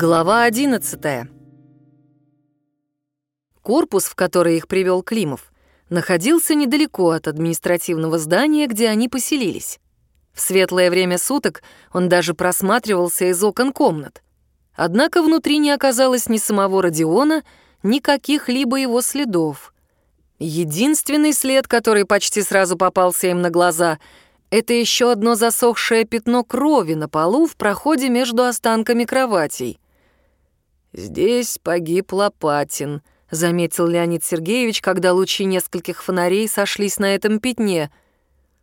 Глава 11. Корпус, в который их привел Климов, находился недалеко от административного здания, где они поселились. В светлое время суток он даже просматривался из окон комнат. Однако внутри не оказалось ни самого Родиона, ни каких-либо его следов. Единственный след, который почти сразу попался им на глаза, это еще одно засохшее пятно крови на полу в проходе между останками кроватей. «Здесь погиб Лопатин», — заметил Леонид Сергеевич, когда лучи нескольких фонарей сошлись на этом пятне.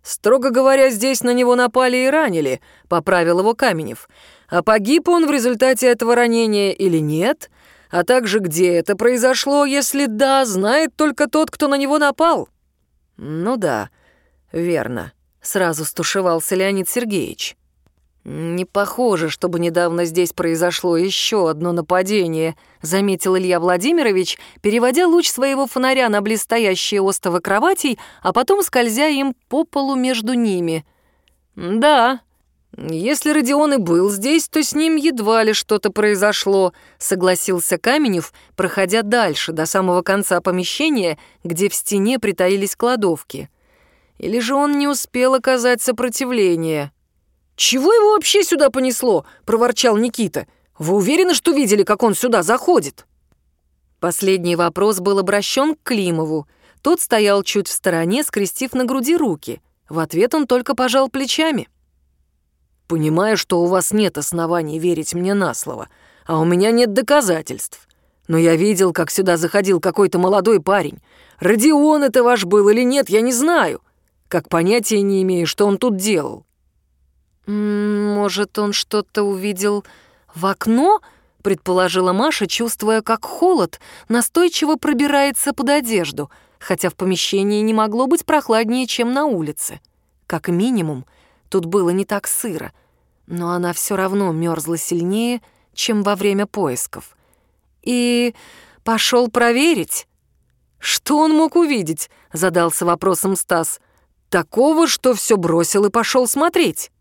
«Строго говоря, здесь на него напали и ранили», — поправил его Каменев. «А погиб он в результате этого ранения или нет, а также где это произошло, если да, знает только тот, кто на него напал». «Ну да, верно», — сразу стушевался Леонид Сергеевич. «Не похоже, чтобы недавно здесь произошло еще одно нападение», заметил Илья Владимирович, переводя луч своего фонаря на близстоящие остовы кроватей, а потом скользя им по полу между ними. «Да, если Родион и был здесь, то с ним едва ли что-то произошло», согласился Каменев, проходя дальше, до самого конца помещения, где в стене притаились кладовки. «Или же он не успел оказать сопротивление?» «Чего его вообще сюда понесло?» — проворчал Никита. «Вы уверены, что видели, как он сюда заходит?» Последний вопрос был обращен к Климову. Тот стоял чуть в стороне, скрестив на груди руки. В ответ он только пожал плечами. «Понимаю, что у вас нет оснований верить мне на слово, а у меня нет доказательств. Но я видел, как сюда заходил какой-то молодой парень. Родион это ваш был или нет, я не знаю. Как понятия не имею, что он тут делал». «Может, он что-то увидел в окно?» — предположила Маша, чувствуя, как холод настойчиво пробирается под одежду, хотя в помещении не могло быть прохладнее, чем на улице. Как минимум, тут было не так сыро, но она все равно мерзла сильнее, чем во время поисков. И пошел проверить. «Что он мог увидеть?» — задался вопросом Стас. «Такого, что все бросил и пошел смотреть».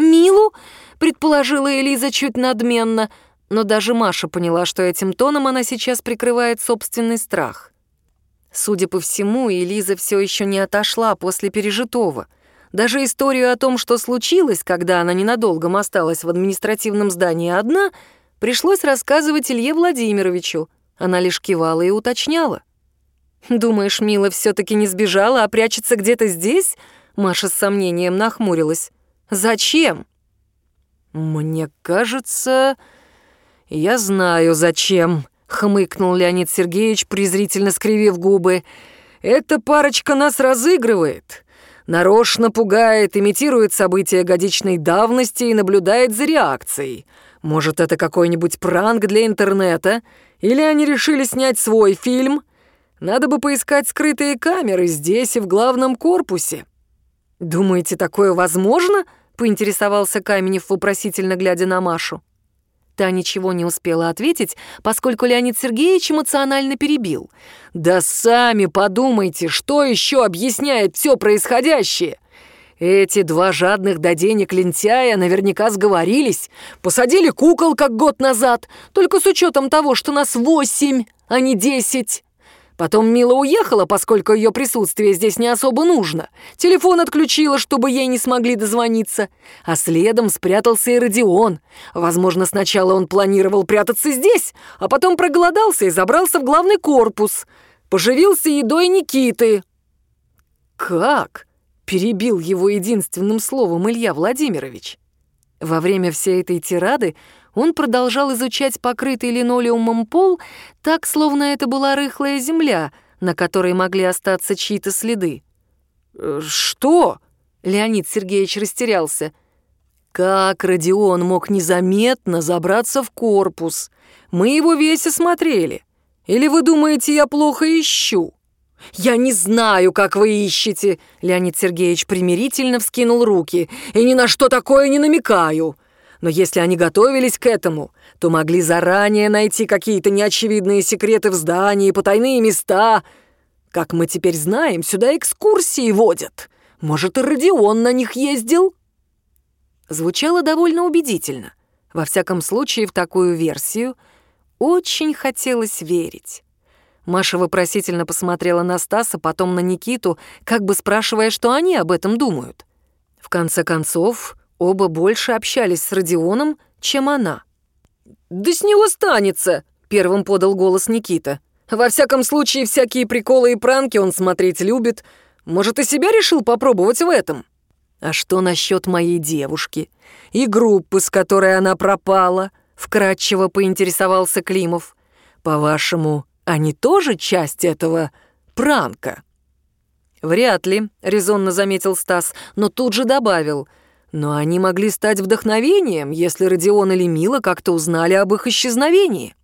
«Милу?» — предположила Элиза чуть надменно, но даже Маша поняла, что этим тоном она сейчас прикрывает собственный страх. Судя по всему, Элиза все еще не отошла после пережитого. Даже историю о том, что случилось, когда она ненадолго осталась в административном здании одна, пришлось рассказывать Илье Владимировичу. Она лишь кивала и уточняла. «Думаешь, Мила все таки не сбежала, а прячется где-то здесь?» Маша с сомнением нахмурилась. Зачем? Мне кажется, я знаю зачем, хмыкнул Леонид Сергеевич, презрительно скривив губы. Эта парочка нас разыгрывает. Нарочно пугает, имитирует события годичной давности и наблюдает за реакцией. Может, это какой-нибудь пранк для интернета? Или они решили снять свой фильм? Надо бы поискать скрытые камеры здесь и в главном корпусе. Думаете, такое возможно? Поинтересовался Каменев, вопросительно глядя на Машу. Та ничего не успела ответить, поскольку Леонид Сергеевич эмоционально перебил. «Да сами подумайте, что еще объясняет все происходящее!» Эти два жадных до денег лентяя наверняка сговорились, посадили кукол, как год назад, только с учетом того, что нас восемь, а не десять. Потом Мила уехала, поскольку ее присутствие здесь не особо нужно. Телефон отключила, чтобы ей не смогли дозвониться. А следом спрятался и Родион. Возможно, сначала он планировал прятаться здесь, а потом проголодался и забрался в главный корпус. Поживился едой Никиты. «Как?» — перебил его единственным словом Илья Владимирович. Во время всей этой тирады он продолжал изучать покрытый линолеумом пол, так, словно это была рыхлая земля, на которой могли остаться чьи-то следы. «Э, «Что?» — Леонид Сергеевич растерялся. «Как Родион мог незаметно забраться в корпус? Мы его весь осмотрели. Или вы думаете, я плохо ищу?» «Я не знаю, как вы ищете!» Леонид Сергеевич примирительно вскинул руки. «И ни на что такое не намекаю!» Но если они готовились к этому, то могли заранее найти какие-то неочевидные секреты в здании, потайные места. Как мы теперь знаем, сюда экскурсии водят. Может, и Родион на них ездил?» Звучало довольно убедительно. Во всяком случае, в такую версию очень хотелось верить. Маша вопросительно посмотрела на Стаса, потом на Никиту, как бы спрашивая, что они об этом думают. В конце концов, оба больше общались с Родионом, чем она. «Да с него станется!» — первым подал голос Никита. «Во всяком случае, всякие приколы и пранки он смотреть любит. Может, и себя решил попробовать в этом?» «А что насчет моей девушки? И группы, с которой она пропала?» — вкратчиво поинтересовался Климов. «По-вашему, они тоже часть этого пранка?» «Вряд ли», — резонно заметил Стас, но тут же добавил. «Но они могли стать вдохновением, если Родион или Мила как-то узнали об их исчезновении».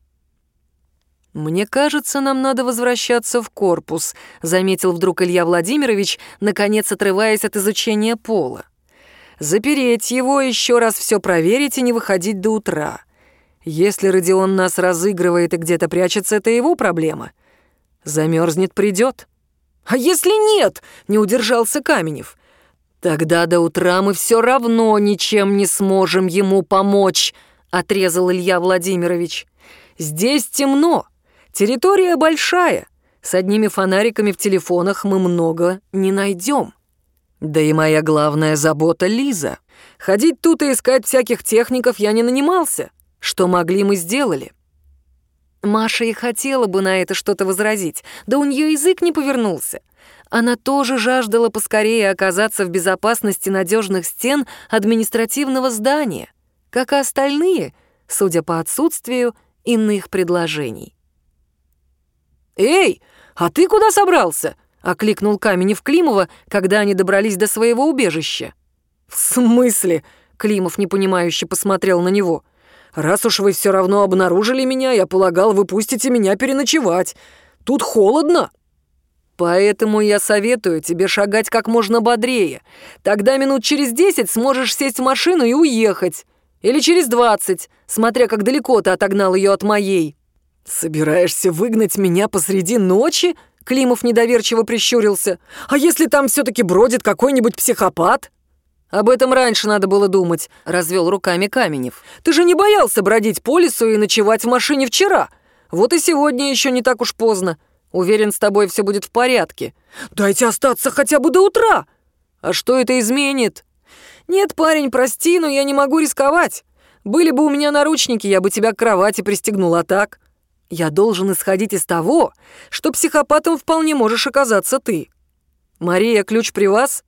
«Мне кажется, нам надо возвращаться в корпус», — заметил вдруг Илья Владимирович, наконец отрываясь от изучения пола. «Запереть его, еще раз все проверить и не выходить до утра. Если Родион нас разыгрывает и где-то прячется, это его проблема. Замерзнет, придет». «А если нет?» — не удержался Каменев. «Тогда до утра мы все равно ничем не сможем ему помочь», — отрезал Илья Владимирович. «Здесь темно». Территория большая. С одними фонариками в телефонах мы много не найдем. Да и моя главная забота — Лиза. Ходить тут и искать всяких техников я не нанимался. Что могли, мы сделали. Маша и хотела бы на это что-то возразить, да у нее язык не повернулся. Она тоже жаждала поскорее оказаться в безопасности надежных стен административного здания, как и остальные, судя по отсутствию иных предложений. «Эй, а ты куда собрался?» — окликнул Каменев Климова, когда они добрались до своего убежища. «В смысле?» — Климов непонимающе посмотрел на него. «Раз уж вы все равно обнаружили меня, я полагал, вы пустите меня переночевать. Тут холодно». «Поэтому я советую тебе шагать как можно бодрее. Тогда минут через десять сможешь сесть в машину и уехать. Или через двадцать, смотря как далеко ты отогнал ее от моей». «Собираешься выгнать меня посреди ночи?» Климов недоверчиво прищурился. «А если там все-таки бродит какой-нибудь психопат?» «Об этом раньше надо было думать», — развел руками Каменев. «Ты же не боялся бродить по лесу и ночевать в машине вчера. Вот и сегодня еще не так уж поздно. Уверен, с тобой все будет в порядке. Дайте остаться хотя бы до утра. А что это изменит? Нет, парень, прости, но я не могу рисковать. Были бы у меня наручники, я бы тебя к кровати пристегнул, а так... Я должен исходить из того, что психопатом вполне можешь оказаться ты. Мария, ключ при вас?»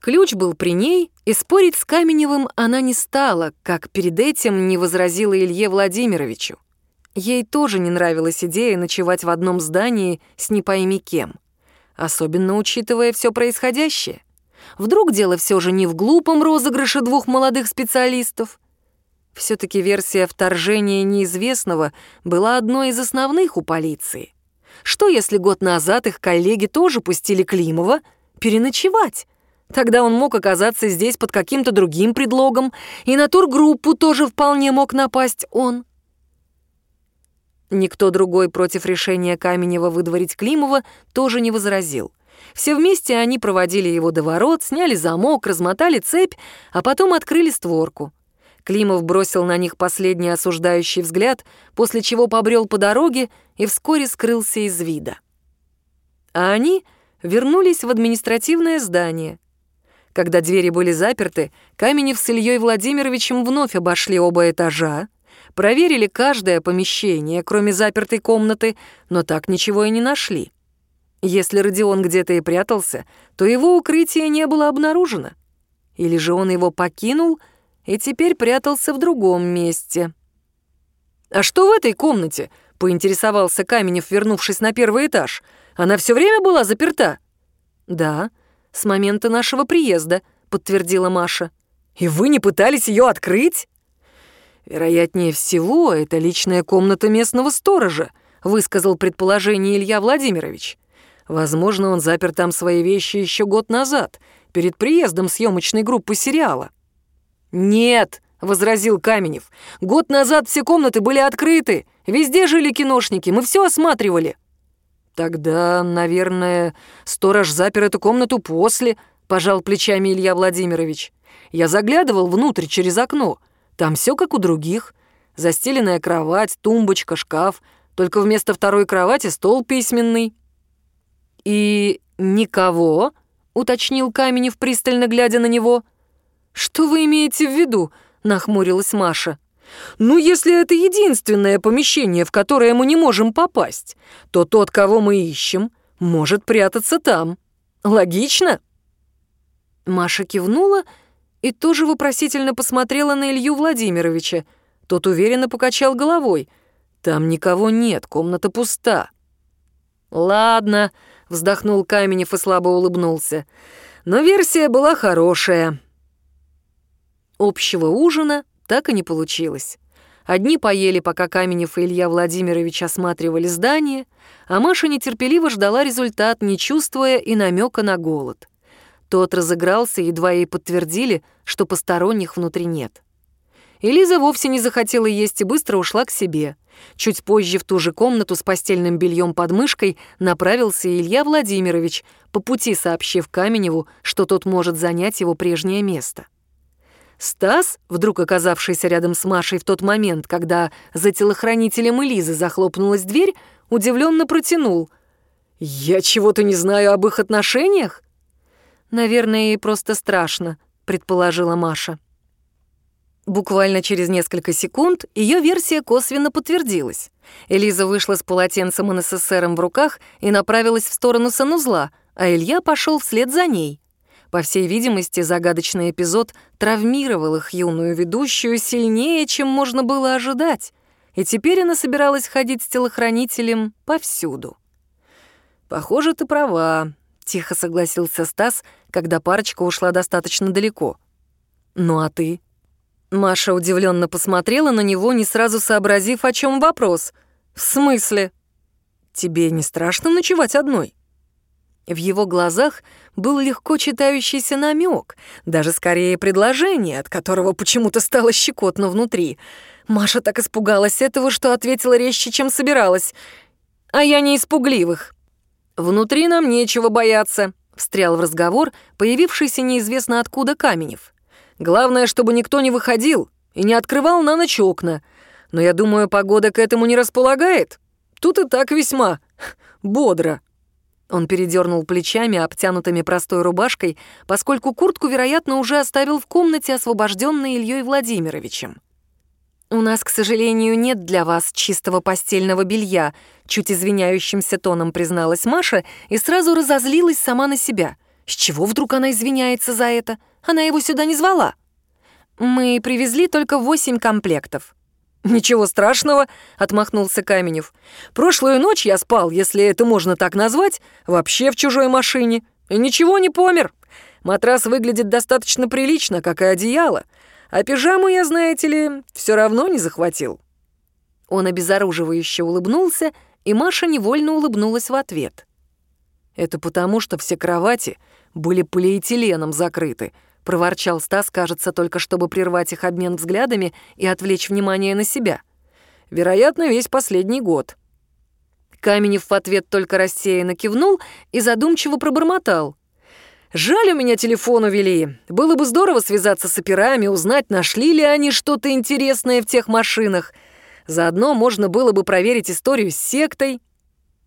Ключ был при ней, и спорить с Каменевым она не стала, как перед этим не возразила Илье Владимировичу. Ей тоже не нравилась идея ночевать в одном здании с не пойми кем, особенно учитывая все происходящее. Вдруг дело все же не в глупом розыгрыше двух молодых специалистов, все-таки версия вторжения неизвестного была одной из основных у полиции. Что если год назад их коллеги тоже пустили Климова переночевать? Тогда он мог оказаться здесь под каким-то другим предлогом, и на тургруппу тоже вполне мог напасть он. Никто другой против решения Каменева выдворить Климова тоже не возразил. Все вместе они проводили его до ворот, сняли замок, размотали цепь, а потом открыли створку. Климов бросил на них последний осуждающий взгляд, после чего побрел по дороге и вскоре скрылся из вида. А они вернулись в административное здание. Когда двери были заперты, Каменев с Ильей Владимировичем вновь обошли оба этажа, проверили каждое помещение, кроме запертой комнаты, но так ничего и не нашли. Если Родион где-то и прятался, то его укрытие не было обнаружено. Или же он его покинул — и теперь прятался в другом месте. «А что в этой комнате?» — поинтересовался Каменев, вернувшись на первый этаж. «Она все время была заперта?» «Да, с момента нашего приезда», — подтвердила Маша. «И вы не пытались ее открыть?» «Вероятнее всего, это личная комната местного сторожа», — высказал предположение Илья Владимирович. «Возможно, он запер там свои вещи еще год назад, перед приездом съемочной группы сериала». «Нет», — возразил Каменев. «Год назад все комнаты были открыты. Везде жили киношники, мы все осматривали». «Тогда, наверное, сторож запер эту комнату после», — пожал плечами Илья Владимирович. «Я заглядывал внутрь через окно. Там все как у других. Застеленная кровать, тумбочка, шкаф. Только вместо второй кровати стол письменный». «И никого?» — уточнил Каменев, пристально глядя на него. «Что вы имеете в виду?» — нахмурилась Маша. «Ну, если это единственное помещение, в которое мы не можем попасть, то тот, кого мы ищем, может прятаться там. Логично?» Маша кивнула и тоже вопросительно посмотрела на Илью Владимировича. Тот уверенно покачал головой. «Там никого нет, комната пуста». «Ладно», — вздохнул Каменев и слабо улыбнулся. «Но версия была хорошая». Общего ужина так и не получилось. Одни поели, пока Каменев и Илья Владимирович осматривали здание, а Маша нетерпеливо ждала результат, не чувствуя и намека на голод. Тот разыгрался, едва ей подтвердили, что посторонних внутри нет. Элиза вовсе не захотела есть и быстро ушла к себе. Чуть позже в ту же комнату с постельным бельем под мышкой направился Илья Владимирович, по пути сообщив Каменеву, что тот может занять его прежнее место. Стас, вдруг оказавшийся рядом с Машей в тот момент, когда за телохранителем Элизы захлопнулась дверь, удивленно протянул. «Я чего-то не знаю об их отношениях?» «Наверное, ей просто страшно», — предположила Маша. Буквально через несколько секунд ее версия косвенно подтвердилась. Элиза вышла с полотенцем НССРом в руках и направилась в сторону санузла, а Илья пошел вслед за ней. По всей видимости, загадочный эпизод травмировал их юную ведущую сильнее, чем можно было ожидать, и теперь она собиралась ходить с телохранителем повсюду. «Похоже, ты права», — тихо согласился Стас, когда парочка ушла достаточно далеко. «Ну а ты?» Маша удивленно посмотрела на него, не сразу сообразив, о чем вопрос. «В смысле?» «Тебе не страшно ночевать одной?» В его глазах был легко читающийся намек, даже скорее предложение, от которого почему-то стало щекотно внутри. Маша так испугалась этого, что ответила резче, чем собиралась. «А я не испугливых». «Внутри нам нечего бояться», — встрял в разговор появившийся неизвестно откуда Каменев. «Главное, чтобы никто не выходил и не открывал на ночь окна. Но я думаю, погода к этому не располагает. Тут и так весьма бодро». Он передернул плечами, обтянутыми простой рубашкой, поскольку куртку, вероятно, уже оставил в комнате, освобожденной Ильей Владимировичем. «У нас, к сожалению, нет для вас чистого постельного белья», чуть извиняющимся тоном призналась Маша и сразу разозлилась сама на себя. С чего вдруг она извиняется за это? Она его сюда не звала. «Мы привезли только восемь комплектов», «Ничего страшного», — отмахнулся Каменев. «Прошлую ночь я спал, если это можно так назвать, вообще в чужой машине. И ничего не помер. Матрас выглядит достаточно прилично, как и одеяло. А пижаму я, знаете ли, все равно не захватил». Он обезоруживающе улыбнулся, и Маша невольно улыбнулась в ответ. «Это потому, что все кровати были полиэтиленом закрыты», — проворчал Стас, кажется, только чтобы прервать их обмен взглядами и отвлечь внимание на себя. «Вероятно, весь последний год». Каменев в ответ только рассеянно кивнул и задумчиво пробормотал. «Жаль, у меня телефон увели. Было бы здорово связаться с операми, узнать, нашли ли они что-то интересное в тех машинах. Заодно можно было бы проверить историю с сектой».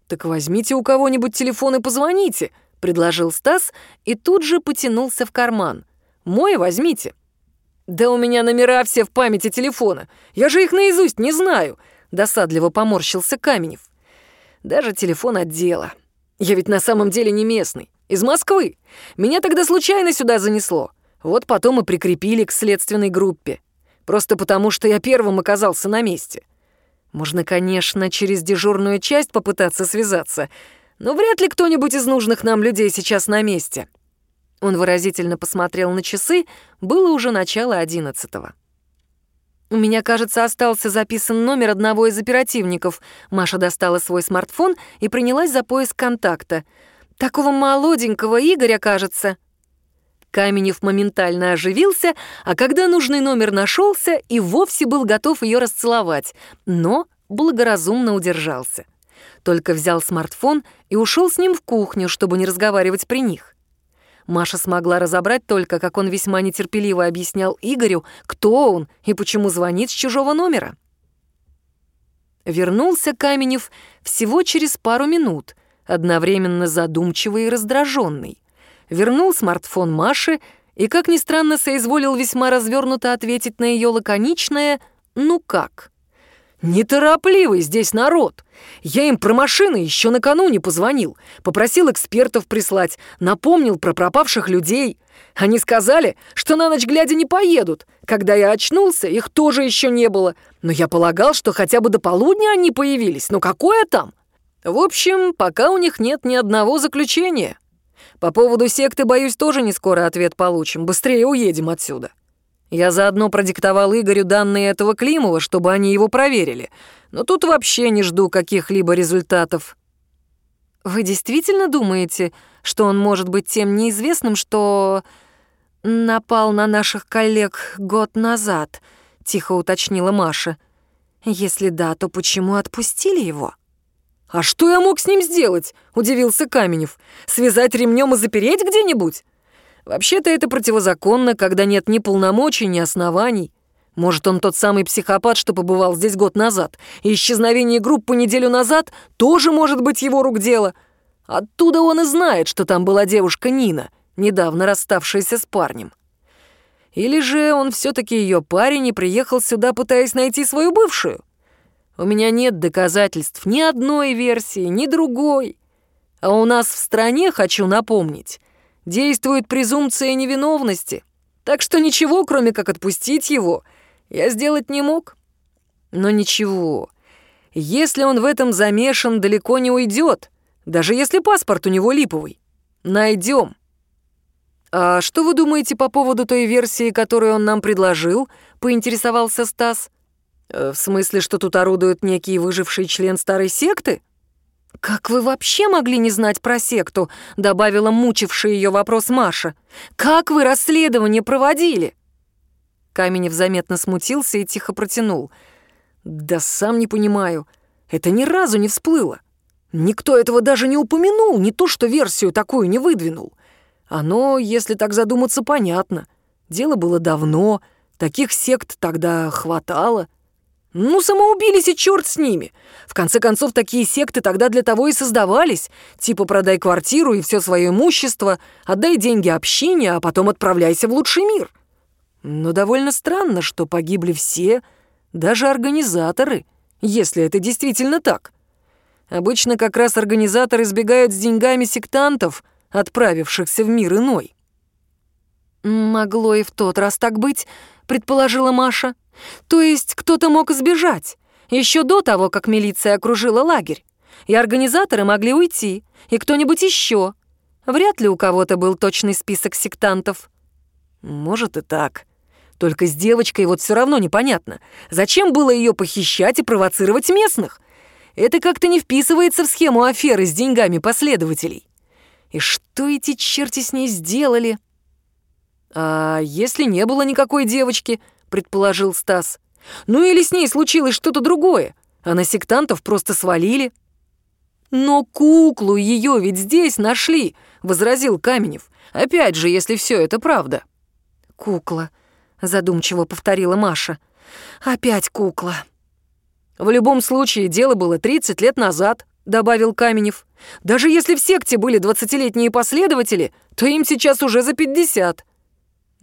«Так возьмите у кого-нибудь телефон и позвоните», — предложил Стас и тут же потянулся в карман — мой возьмите». «Да у меня номера все в памяти телефона. Я же их наизусть не знаю», — досадливо поморщился Каменев. «Даже телефон отдела. Я ведь на самом деле не местный. Из Москвы. Меня тогда случайно сюда занесло. Вот потом и прикрепили к следственной группе. Просто потому, что я первым оказался на месте. Можно, конечно, через дежурную часть попытаться связаться, но вряд ли кто-нибудь из нужных нам людей сейчас на месте». Он выразительно посмотрел на часы, было уже начало одиннадцатого. «У меня, кажется, остался записан номер одного из оперативников». Маша достала свой смартфон и принялась за поиск контакта. «Такого молоденького Игоря, кажется». Каменев моментально оживился, а когда нужный номер нашелся, и вовсе был готов ее расцеловать, но благоразумно удержался. Только взял смартфон и ушел с ним в кухню, чтобы не разговаривать при них. Маша смогла разобрать только, как он весьма нетерпеливо объяснял Игорю, кто он и почему звонит с чужого номера. Вернулся Каменев всего через пару минут, одновременно задумчивый и раздраженный. Вернул смартфон Маши и, как ни странно, соизволил весьма развернуто ответить на ее лаконичное «ну как?». «Неторопливый здесь народ. Я им про машины еще накануне позвонил, попросил экспертов прислать, напомнил про пропавших людей. Они сказали, что на ночь глядя не поедут. Когда я очнулся, их тоже еще не было. Но я полагал, что хотя бы до полудня они появились. Но какое там? В общем, пока у них нет ни одного заключения. По поводу секты, боюсь, тоже не скоро ответ получим. Быстрее уедем отсюда. Я заодно продиктовал Игорю данные этого Климова, чтобы они его проверили. Но тут вообще не жду каких-либо результатов. Вы действительно думаете, что он может быть тем неизвестным, что напал на наших коллег год назад? Тихо уточнила Маша. Если да, то почему отпустили его? «А что я мог с ним сделать?» — удивился Каменев. «Связать ремнем и запереть где-нибудь?» Вообще-то это противозаконно, когда нет ни полномочий, ни оснований. Может, он тот самый психопат, что побывал здесь год назад, и исчезновение группы неделю назад тоже может быть его рук дело. Оттуда он и знает, что там была девушка Нина, недавно расставшаяся с парнем. Или же он все-таки ее парень и приехал сюда, пытаясь найти свою бывшую? У меня нет доказательств ни одной версии, ни другой. А у нас в стране, хочу напомнить, действует презумпция невиновности, так что ничего, кроме как отпустить его, я сделать не мог. Но ничего, если он в этом замешан, далеко не уйдет, даже если паспорт у него липовый. Найдем. «А что вы думаете по поводу той версии, которую он нам предложил?» — поинтересовался Стас. «Э, «В смысле, что тут орудует некий выживший член старой секты?» «Как вы вообще могли не знать про секту?» — добавила мучивший ее вопрос Маша. «Как вы расследование проводили?» Каменев заметно смутился и тихо протянул. «Да сам не понимаю. Это ни разу не всплыло. Никто этого даже не упомянул, не то что версию такую не выдвинул. Оно, если так задуматься, понятно. Дело было давно, таких сект тогда хватало». Ну, самоубились и черт с ними. В конце концов, такие секты тогда для того и создавались. Типа продай квартиру и все свое имущество, отдай деньги общине, а потом отправляйся в лучший мир. Но довольно странно, что погибли все, даже организаторы, если это действительно так. Обычно как раз организаторы избегают с деньгами сектантов, отправившихся в мир иной. «Могло и в тот раз так быть», — предположила Маша. То есть кто-то мог сбежать, еще до того, как милиция окружила лагерь. И организаторы могли уйти, и кто-нибудь еще. Вряд ли у кого-то был точный список сектантов. Может и так. Только с девочкой вот все равно непонятно. Зачем было ее похищать и провоцировать местных? Это как-то не вписывается в схему аферы с деньгами последователей. И что эти черти с ней сделали? А если не было никакой девочки, предположил Стас. «Ну или с ней случилось что-то другое, а на сектантов просто свалили». «Но куклу ее ведь здесь нашли», — возразил Каменев. «Опять же, если все это правда». «Кукла», — задумчиво повторила Маша. «Опять кукла». «В любом случае, дело было 30 лет назад», — добавил Каменев. «Даже если в секте были двадцатилетние последователи, то им сейчас уже за 50.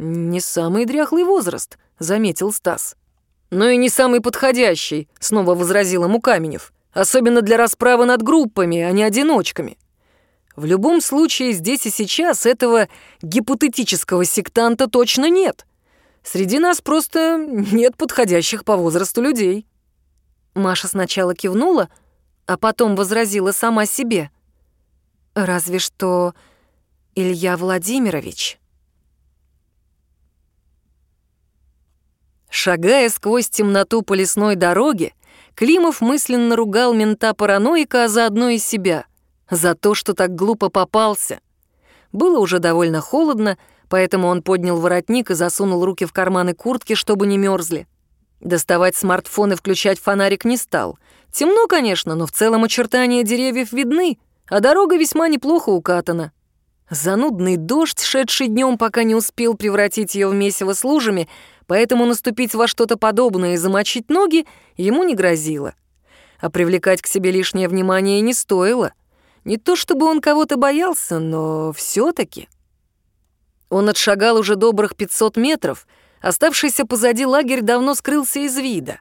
«Не самый дряхлый возраст», — заметил Стас. «Но и не самый подходящий», — снова возразил ему Каменев. «Особенно для расправы над группами, а не одиночками. В любом случае, здесь и сейчас этого гипотетического сектанта точно нет. Среди нас просто нет подходящих по возрасту людей». Маша сначала кивнула, а потом возразила сама себе. «Разве что Илья Владимирович». Шагая сквозь темноту по лесной дороге, Климов мысленно ругал мента-параноика, а заодно и себя, за то, что так глупо попался. Было уже довольно холодно, поэтому он поднял воротник и засунул руки в карманы куртки, чтобы не мерзли. Доставать смартфон и включать фонарик не стал. Темно, конечно, но в целом очертания деревьев видны, а дорога весьма неплохо укатана. Занудный дождь, шедший днем, пока не успел превратить ее в месиво с лужами, поэтому наступить во что-то подобное и замочить ноги ему не грозило. А привлекать к себе лишнее внимание не стоило. Не то чтобы он кого-то боялся, но все таки Он отшагал уже добрых 500 метров, оставшийся позади лагерь давно скрылся из вида.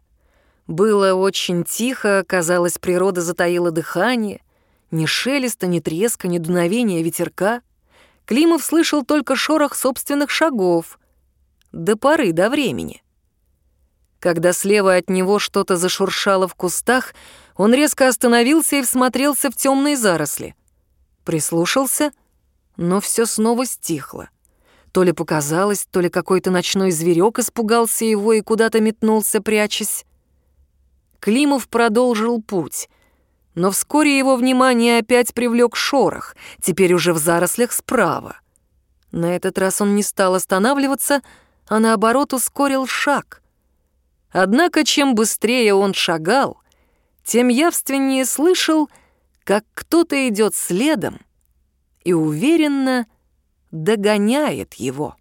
Было очень тихо, казалось, природа затаила дыхание. Ни шелеста, ни треска, ни дуновения ветерка — Климов слышал только шорох собственных шагов. До поры до времени. Когда слева от него что-то зашуршало в кустах, он резко остановился и всмотрелся в темные заросли. Прислушался, но все снова стихло. То ли показалось, то ли какой-то ночной зверек испугался его и куда-то метнулся, прячась. Климов продолжил путь. Но вскоре его внимание опять привлек шорох, теперь уже в зарослях справа. На этот раз он не стал останавливаться, а наоборот ускорил шаг. Однако чем быстрее он шагал, тем явственнее слышал, как кто-то идет следом и уверенно догоняет его.